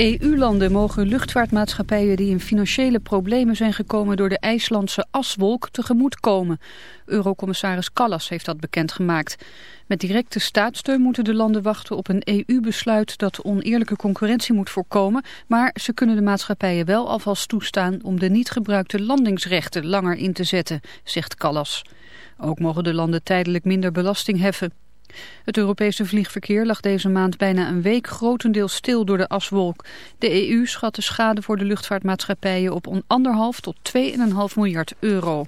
EU-landen mogen luchtvaartmaatschappijen die in financiële problemen zijn gekomen door de IJslandse aswolk tegemoetkomen. Eurocommissaris Callas heeft dat bekendgemaakt. Met directe staatssteun moeten de landen wachten op een EU-besluit dat oneerlijke concurrentie moet voorkomen, maar ze kunnen de maatschappijen wel alvast toestaan om de niet gebruikte landingsrechten langer in te zetten, zegt Callas. Ook mogen de landen tijdelijk minder belasting heffen. Het Europese vliegverkeer lag deze maand bijna een week grotendeels stil door de aswolk. De EU schat de schade voor de luchtvaartmaatschappijen op 1,5 tot 2,5 miljard euro.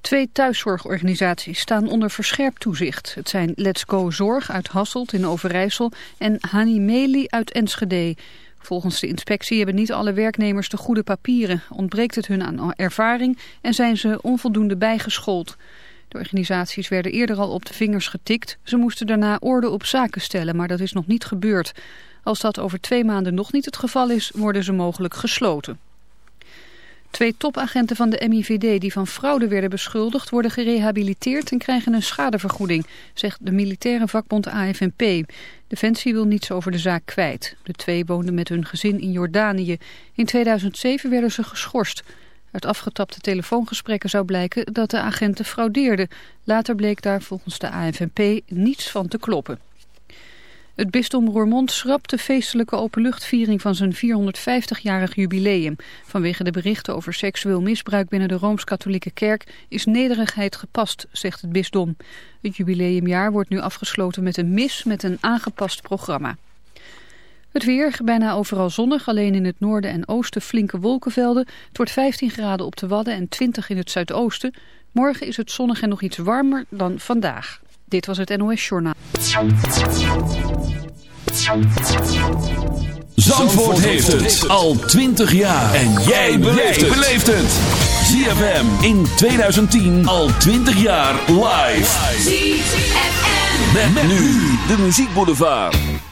Twee thuiszorgorganisaties staan onder verscherpt toezicht. Het zijn Let's Go Zorg uit Hasselt in Overijssel en Hanimeli uit Enschede. Volgens de inspectie hebben niet alle werknemers de goede papieren, ontbreekt het hun aan ervaring en zijn ze onvoldoende bijgeschoold. De organisaties werden eerder al op de vingers getikt. Ze moesten daarna orde op zaken stellen, maar dat is nog niet gebeurd. Als dat over twee maanden nog niet het geval is, worden ze mogelijk gesloten. Twee topagenten van de MIVD die van fraude werden beschuldigd worden gerehabiliteerd en krijgen een schadevergoeding, zegt de militaire vakbond AFNP. Defensie wil niets over de zaak kwijt. De twee woonden met hun gezin in Jordanië. In 2007 werden ze geschorst. Uit afgetapte telefoongesprekken zou blijken dat de agenten fraudeerden. Later bleek daar volgens de AFNP niets van te kloppen. Het bisdom Roermond schrapt de feestelijke openluchtviering van zijn 450-jarig jubileum. Vanwege de berichten over seksueel misbruik binnen de Rooms-Katholieke Kerk is nederigheid gepast, zegt het bisdom. Het jubileumjaar wordt nu afgesloten met een mis met een aangepast programma. Het weer, bijna overal zonnig, alleen in het noorden en oosten flinke wolkenvelden. Het wordt 15 graden op de Wadden en 20 in het zuidoosten. Morgen is het zonnig en nog iets warmer dan vandaag. Dit was het NOS Journaal. Zandvoort heeft het al 20 jaar. En jij beleeft het. ZFM in 2010 al 20 jaar live. ZFM. Met, nu de muziekboulevard. When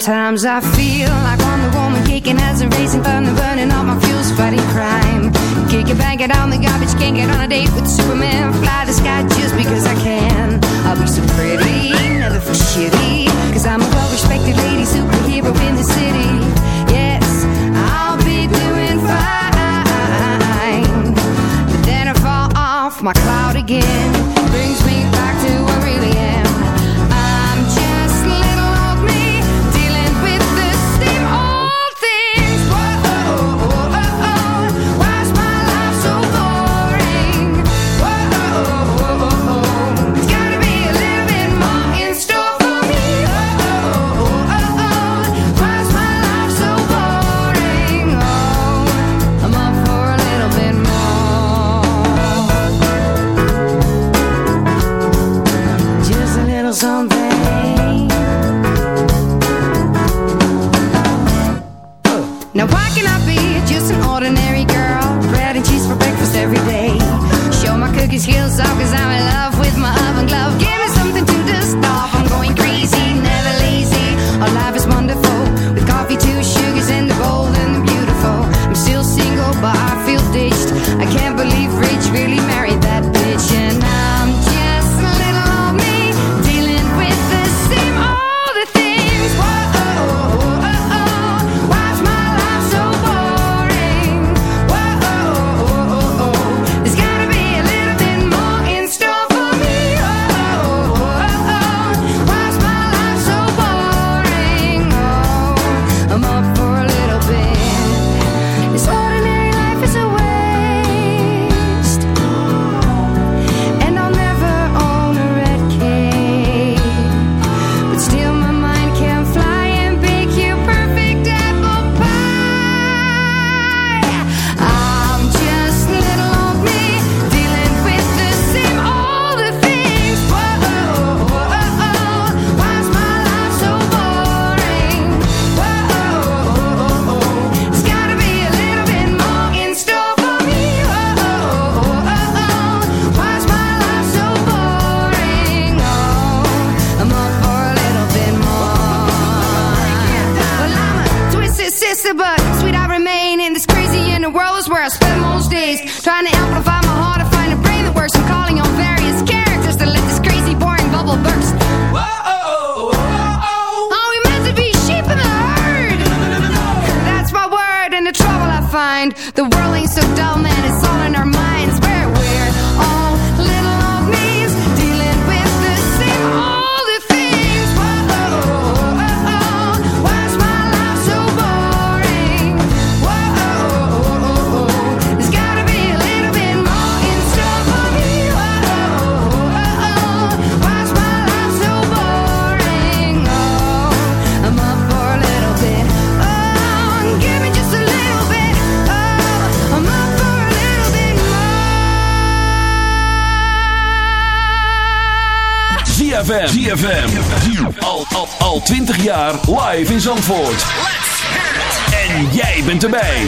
Sometimes I feel ZFM. Al, al, al 20 jaar live in Zandvoort. En jij bent erbij.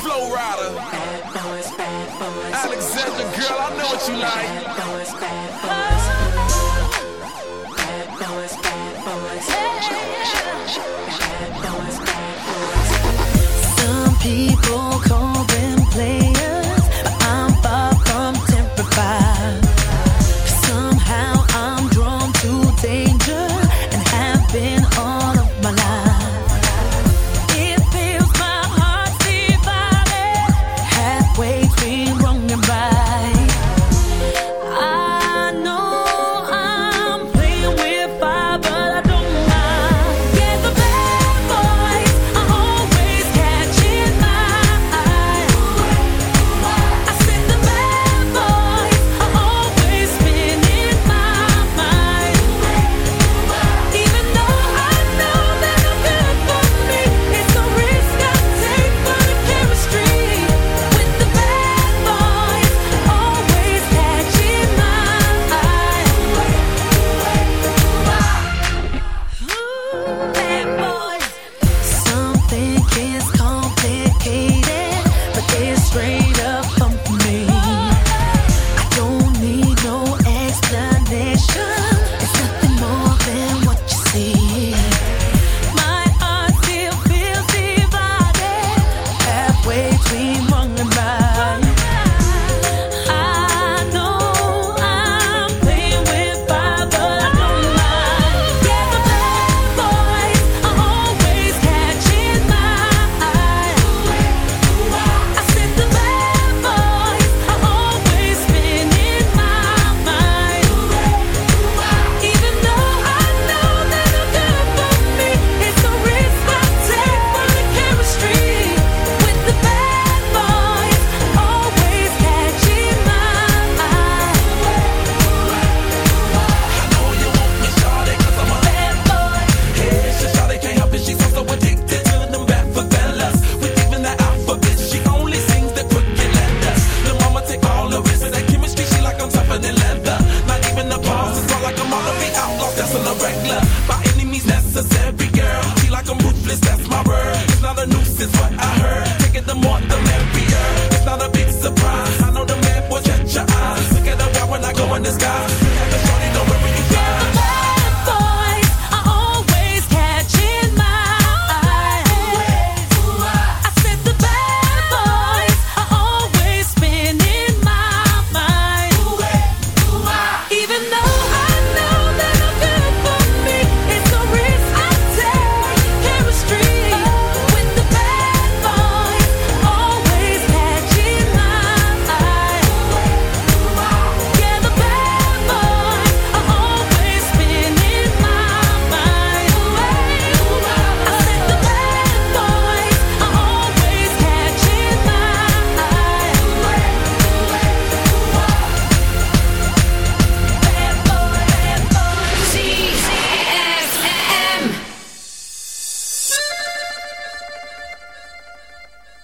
Flow Rider. Alexander, girl, I know what you like.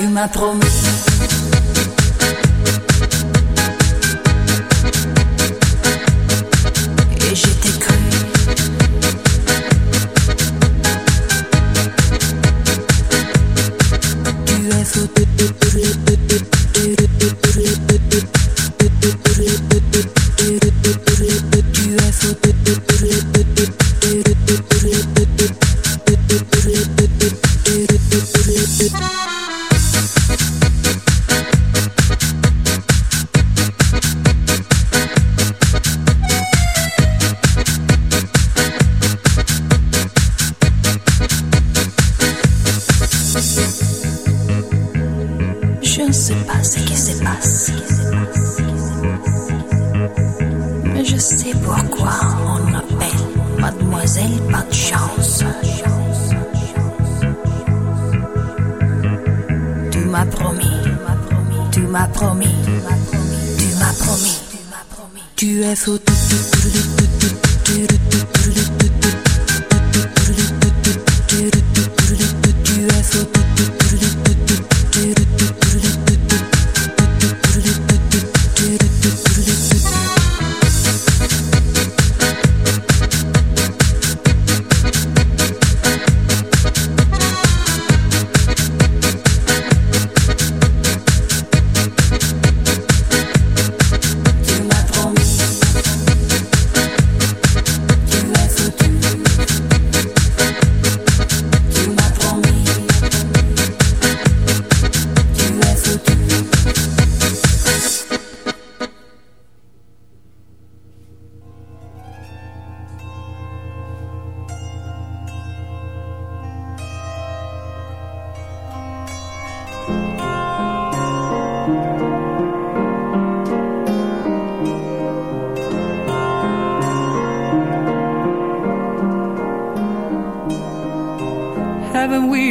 tu m'as promis.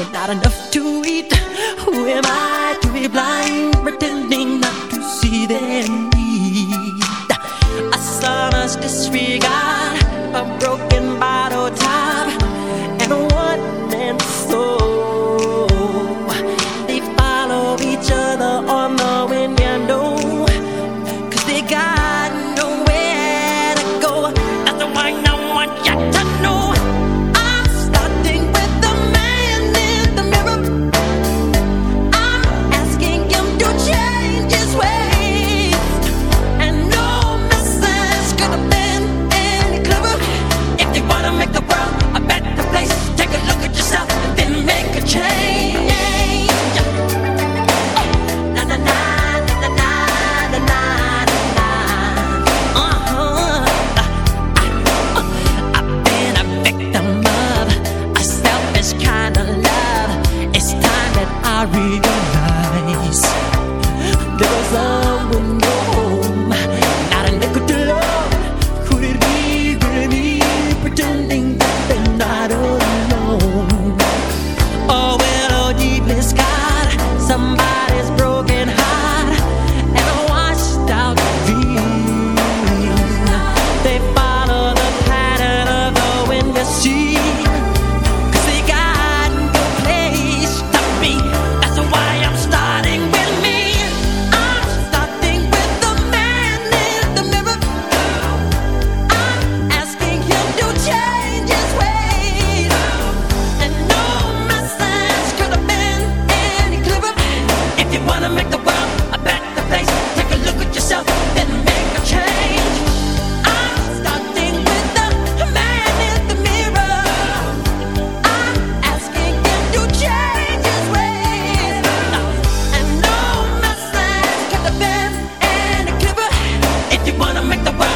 with not enough to eat. Who am I to be blind, pretending not to see their need? A son's disregard, a broken body, wanna make the world.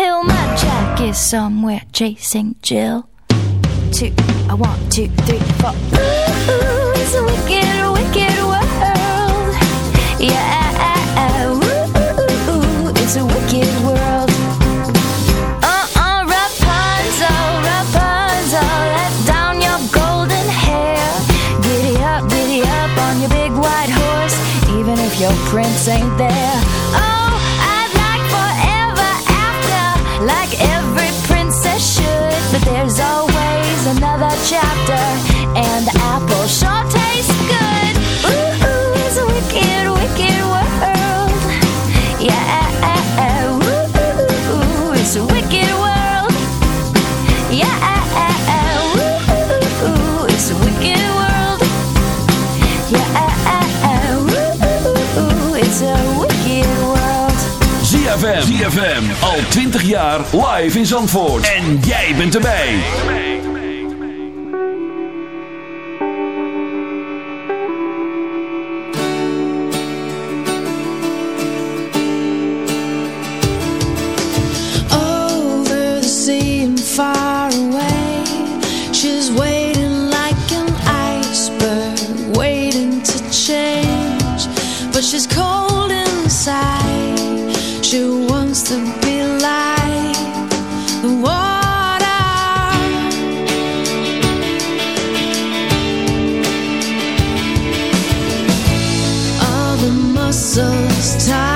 hill. My jack is somewhere chasing Jill. Two, I want two, three, four. Ooh, ooh, it's a wicked, wicked world. Yeah, ooh, ooh, it's a wicked world. your prince ain't there chapter, and the apple sure tastes good. Ooh, ooh, it's a wicked, wicked world. Yeah, ooh, ooh it's a wicked world. Yeah. a a ooh ooh it's a wicked world ZFM. ZFM. Al 20 jaar live in Zandvoort. En jij bent erbij. so tired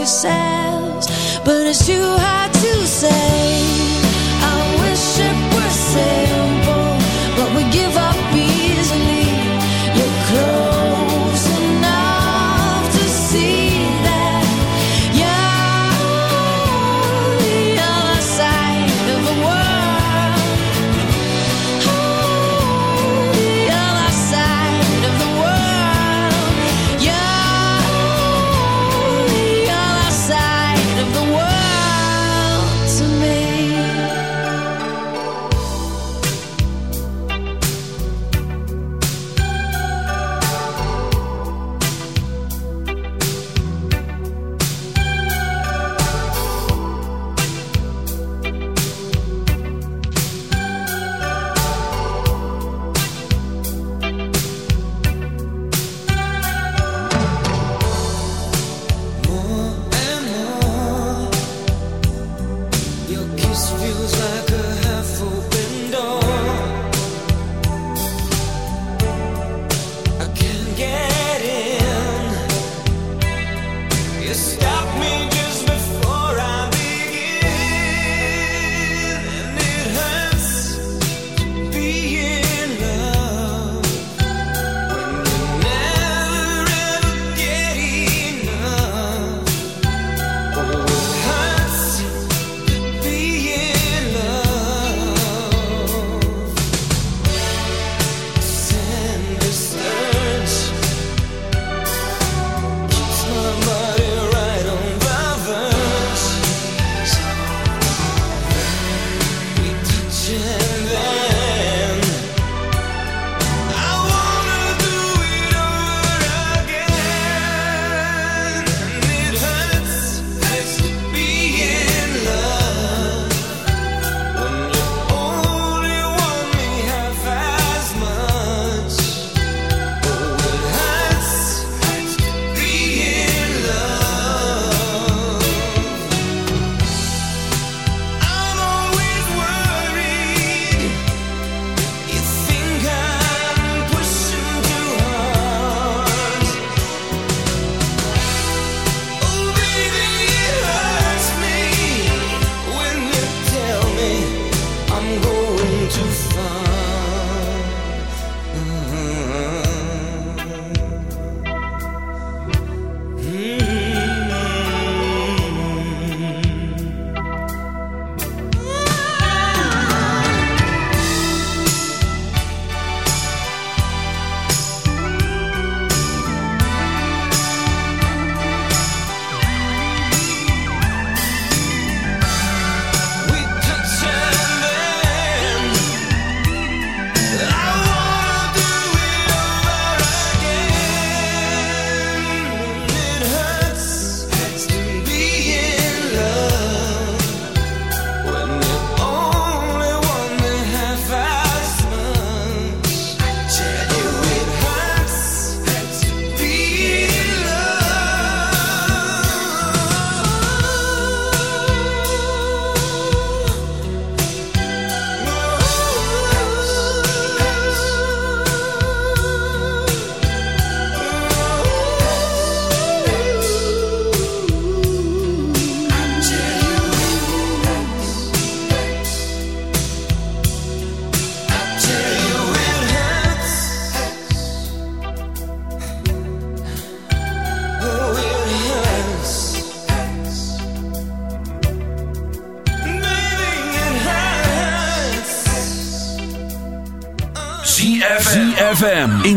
yourselves, but it's too hard to say.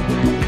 Thank you.